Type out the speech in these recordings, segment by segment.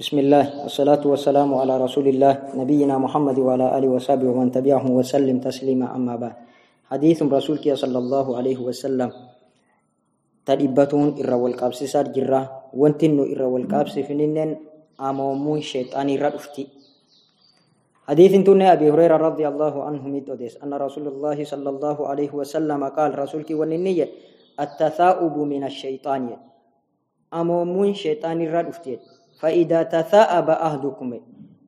بسم الله والصلاة والسلام على رسول الله نبينا محمد وعلى آله وصحبه ومن تبعه وسلم تسليما أما بعد. حديث رسولك صلى الله عليه وسلم. تدبتون إرى والقابس سار جرة وانتنو إرى والقابس فننن أمومون شيطاني ردفتي حديث توني أبي هريرة رضي الله عنه مدوديس أن رسول الله صلى الله عليه وسلم قال رسولك وننية التثاؤب من الشيطان. أمومون شيطاني ردفتي فإذا تثاءب أهلكم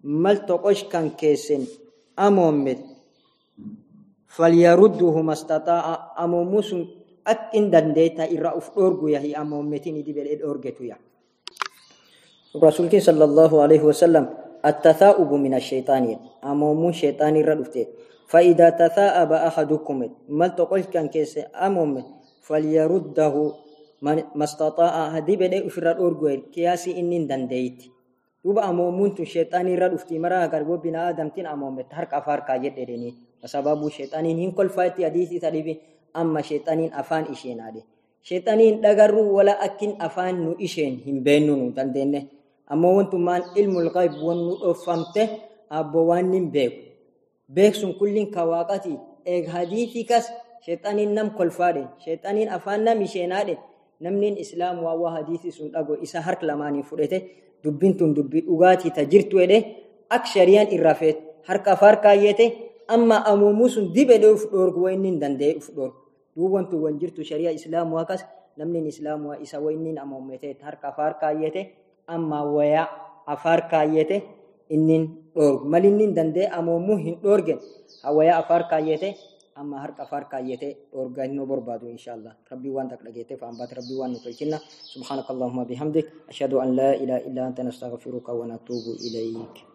مل تقش كان كيسن أمومت فليرده ما استطاع أموموس أك إن دنديتا إرا أفدورغو يهي أمومتين دي بل إدورغتو يا. رسولك صلى الله عليه وسلم التثاؤب من الشيطان أمومو شيطان ردفته فإذا تثاءب أحدكم مل تقش كان كيسن أمومت فليرده mastaxaa'aa hadii bedhee ofirra dhoorgoe qiyaasii inni hin dandeeyitti duuba amoomuun tun sheexaanii irra dhufti maraa garboo binaa adamtiin amoomette harka afaar kaayye dheedheni sababuu sheexaniin hin kolfaayitti hadiisii sadhiifi amma sheexaniin afaan isheenaadhe sheexaniin dhagarruu wala akkin afaan nu isheen hin beennu nu dandeenye ammoo wantummaan ilmul qayb wan nu dhoofamte abbo waan hin beeku. Beeksun kullin ka waaqati eeg hadiisii kas sheexaniin nam kolfaadhe sheexaniin afaan nam isheenaadhe namnin islaam waa waa hadiisi sun dhago isa hark lamaanii fudhete dubbin tun dubbii dhugaatii ta jirtu jedhe ak shariyaan irraa feet harka afar kaayyete amma amuumuu sun dib edhee uf dhoorgu waa inni danda'e uf dhoorgu duuban tun wan jirtu shariyaa islaamaa kas namnin islaamaa isa waa inni amuumete harka afar kaayyete amma wayaa afar kaayyete innin dhoorgu mal inni danda'e amuumuu hin dhoorgen hawayaa afar kaayyete أما هرك أفار كايته أورجانو بربادو إن شاء الله ربي وان تكلجيته فأنبات ربي وان نتوجهنا سبحانك اللهم بحمدك أشهد أن لا إله إلا أنت نستغفرك ونتوب إليك